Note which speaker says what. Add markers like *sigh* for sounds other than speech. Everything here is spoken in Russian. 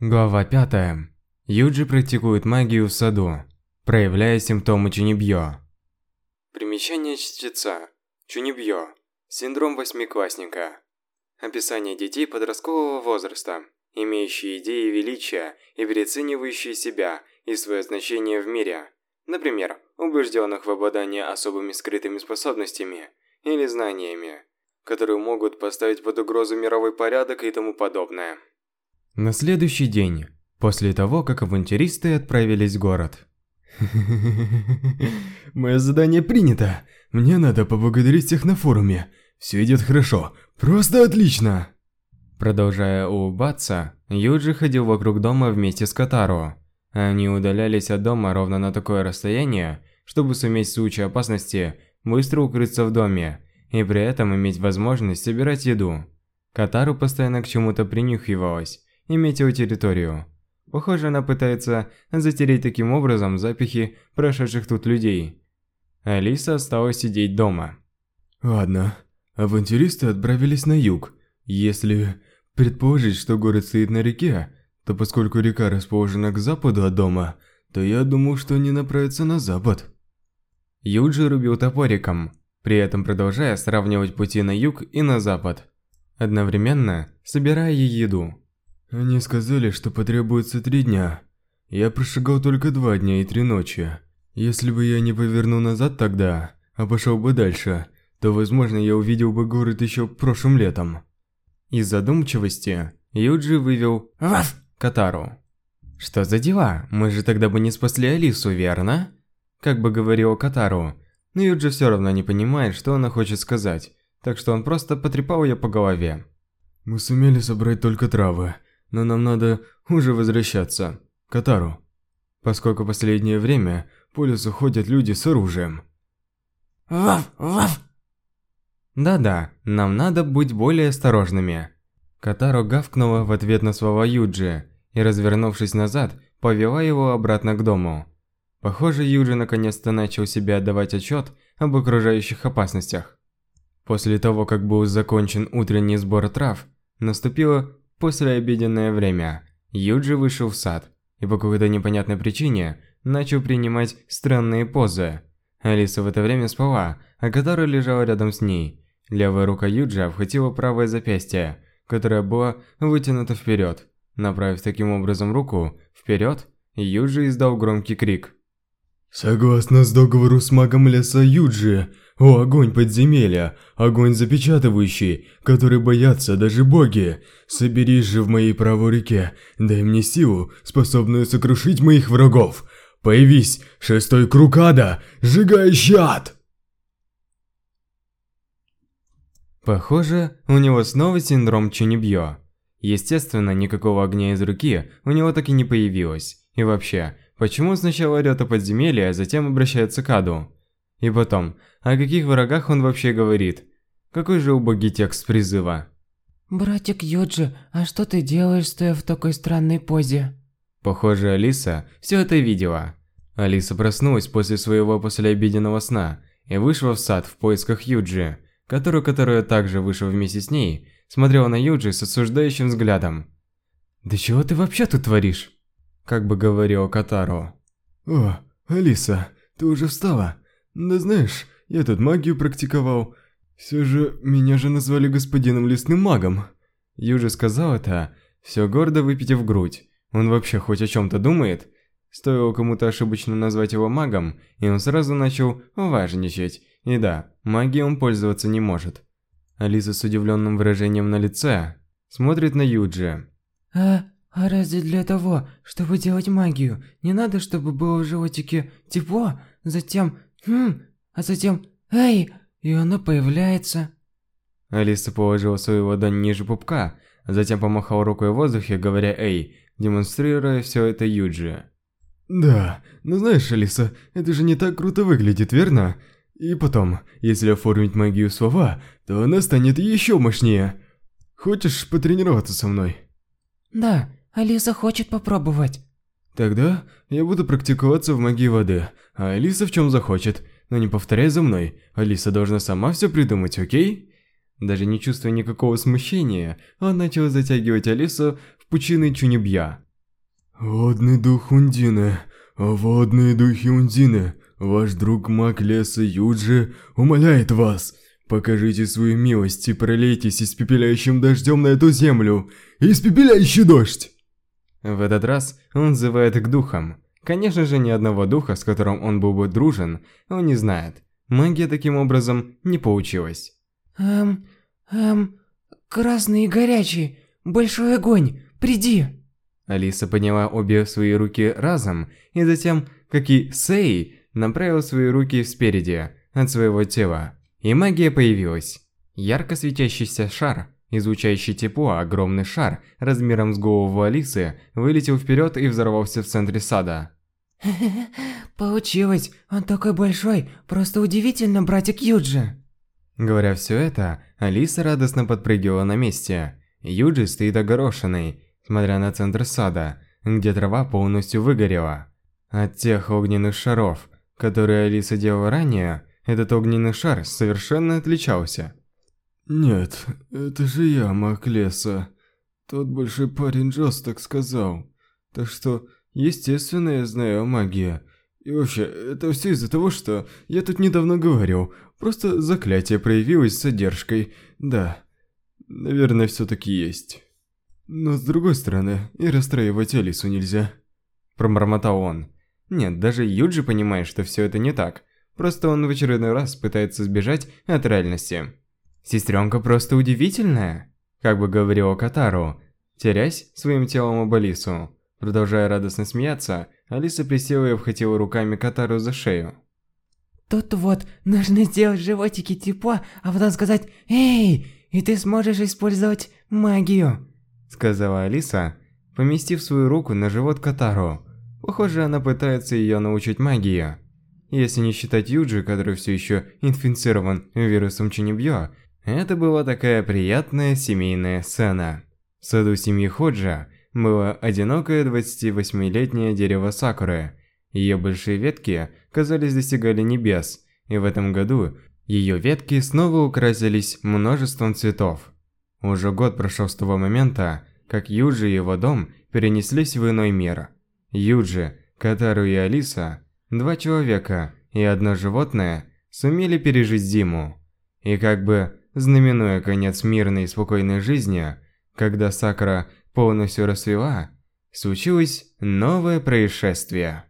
Speaker 1: Глава 5. Юджи практикует магию в саду, проявляя симптомы Чунибьё. Примечание чтеца. Чунибьё. Синдром восьмиклассника. Описание детей подросткового возраста, имеющие идеи величия и переоценивающие себя и свое значение в мире. Например, убежденных в обладании особыми скрытыми способностями или знаниями, которые могут поставить под угрозу мировой порядок и тому подобное. На следующий день, после того, как авантюристы отправились в город. *laughs*
Speaker 2: Мое задание принято. Мне надо поблагодарить всех на форуме. Все идет хорошо. Просто отлично.
Speaker 1: Продолжая улыбаться, Юджи ходил вокруг дома вместе с Катару. Они удалялись от дома ровно на такое расстояние, чтобы суметь в случае опасности быстро укрыться в доме и при этом иметь возможность собирать еду. Катару постоянно к чему-то принюхивалась, и метеотерриторию. Похоже, она пытается затереть таким образом запахи прошедших тут людей. Алиса осталась сидеть дома.
Speaker 2: Ладно, авантюристы отправились на юг. Если предположить, что город стоит на реке, то поскольку река расположена к западу от дома, то я думаю, что они направятся на запад.
Speaker 1: Юджи рубил топориком, при этом продолжая сравнивать пути на юг и на запад, одновременно собирая еду.
Speaker 2: Они сказали, что потребуется три дня. Я прошагал только два дня и три ночи. Если бы я не повернул назад тогда, а пошел бы дальше, то, возможно, я увидел бы город еще прошлым летом.
Speaker 1: Из задумчивости Юджи вывел «Ваф!» Катару. «Что за дела? Мы же тогда бы не спасли Алису, верно?» Как бы говорил Катару, но Юджи все равно не понимает, что она хочет сказать, так что он просто потрепал ее по голове.
Speaker 2: «Мы сумели собрать только травы но нам надо уже возвращаться. Катару. Поскольку последнее время по лесу ходят люди с оружием.
Speaker 1: Ваф, ваф. Да-да, нам надо быть более осторожными. Катару гавкнула в ответ на слова Юджи и, развернувшись назад, повела его обратно к дому. Похоже, Юджи наконец-то начал себе отдавать отчет об окружающих опасностях. После того, как был закончен утренний сбор трав, наступило Послеобеденное время. Юджи вышел в сад и по какой-то непонятной причине начал принимать странные позы. Алиса в это время спала, а Катара лежала рядом с ней. Левая рука Юджи обхватила правое запястье, которое было вытянуто вперед. Направив таким образом руку вперед, Юджи издал громкий крик.
Speaker 2: Согласно с договору с магом леса Юджи, о огонь подземелья, огонь запечатывающий, который боятся даже боги, соберись же в моей правой руке, дай мне силу, способную сокрушить моих врагов. Появись, шестой круг ада, сжигающий ад!
Speaker 1: Похоже, у него снова синдром Чунибьё. Естественно, никакого огня из руки у него так и не появилось. И вообще, Почему сначала орёт о подземелье, а затем обращается к аду? И потом, о каких врагах он вообще говорит? Какой же убогий текст призыва?
Speaker 3: «Братик Юджи, а что ты делаешь, стоя в такой странной позе?»
Speaker 1: Похоже, Алиса все это видела. Алиса проснулась после своего послеобеденного сна и вышла в сад в поисках Юджи, который, которая также вышел вместе с ней, смотрела на Юджи с осуждающим взглядом. «Да чего ты вообще тут творишь?» как бы говорил Катаро.
Speaker 2: «О, Алиса, ты уже встала? Да знаешь, я тут магию практиковал. Все же, меня же назвали господином лесным магом».
Speaker 1: Юджи сказал это, все гордо выпитив грудь. Он вообще хоть о чем-то думает? Стоило кому-то ошибочно назвать его магом, и он сразу начал важничать. И да, магией он пользоваться не может. Алиса с удивленным выражением на лице смотрит на Юджи.
Speaker 3: «А, а разве для того, чтобы делать магию, не надо, чтобы было в животике тепло, затем хм, а затем эй, и оно появляется?
Speaker 1: Алиса положила свою ладонь ниже пупка, а затем помахала рукой в воздухе, говоря «эй», демонстрируя все это Юджи.
Speaker 2: «Да, но знаешь, Алиса, это же не так круто выглядит, верно? И потом, если оформить магию слова, то она станет еще мощнее. Хочешь потренироваться со мной?»
Speaker 3: «Да, Алиса хочет попробовать.
Speaker 2: Тогда я буду практиковаться в магии воды, а Алиса в чем захочет. Но не повторяй за мной, Алиса должна сама все придумать, окей?
Speaker 1: Даже не чувствуя никакого смущения, он начал затягивать Алису в пучины Чунибья.
Speaker 2: Водный дух Ундины, водные духи Ундины, ваш друг маг леса Юджи умоляет вас. Покажите свою милость и пролейтесь испепеляющим дождем на эту землю. Испепеляющий дождь!
Speaker 1: В этот раз он взывает к духам. Конечно же, ни одного духа, с которым он был бы дружен, он не знает. Магия таким образом не получилась.
Speaker 3: Эм, эм, красный и горячий, большой огонь, приди.
Speaker 1: Алиса подняла обе свои руки разом, и затем, как и Сей, направила свои руки спереди, от своего тела. И магия появилась. Ярко светящийся шар, излучающий тепло, огромный шар, размером с голову Алисы, вылетел вперед и взорвался в центре сада. *laughs*
Speaker 3: Получилось, он такой большой, просто удивительно, братик Юджи.
Speaker 1: Говоря все это, Алиса радостно подпрыгивала на месте. Юджи стоит огорошенный, смотря на центр сада, где трава полностью выгорела. От тех огненных шаров, которые Алиса делала ранее, этот огненный шар совершенно отличался.
Speaker 2: Нет, это же я, маг леса. Тот большой парень Джос так сказал. Так что, естественно, я знаю о магии. И вообще, это все из-за того, что я тут недавно говорил. Просто заклятие проявилось с задержкой. Да, наверное, все-таки есть. Но с другой стороны, и расстраивать Алису нельзя.
Speaker 1: Промормотал он. Нет, даже Юджи понимает, что все это не так. Просто он в очередной раз пытается сбежать от реальности. Сестренка просто удивительная, как бы говорила Катару, терясь своим телом об Алису. Продолжая радостно смеяться, Алиса присела и обхватила руками Катару за шею.
Speaker 3: Тут вот нужно сделать животики тепло, а потом сказать «Эй!» и ты сможешь использовать магию
Speaker 1: сказала Алиса, поместив свою руку на живот Катару. Похоже, она пытается ее научить магии. Если не считать Юджи, который все еще инфицирован вирусом Чинибьё, это была такая приятная семейная сцена. В саду семьи Ходжа было одинокое 28-летнее дерево Сакуры. Ее большие ветки, казались, достигали небес, и в этом году ее ветки снова украсились множеством цветов. Уже год прошел с того момента, как Юджи и его дом перенеслись в иной мир. Юджи, Катару и Алиса, два человека и одно животное, сумели пережить зиму. И как бы знаменуя конец мирной и спокойной жизни, когда Сакура полностью расцвела, случилось новое происшествие.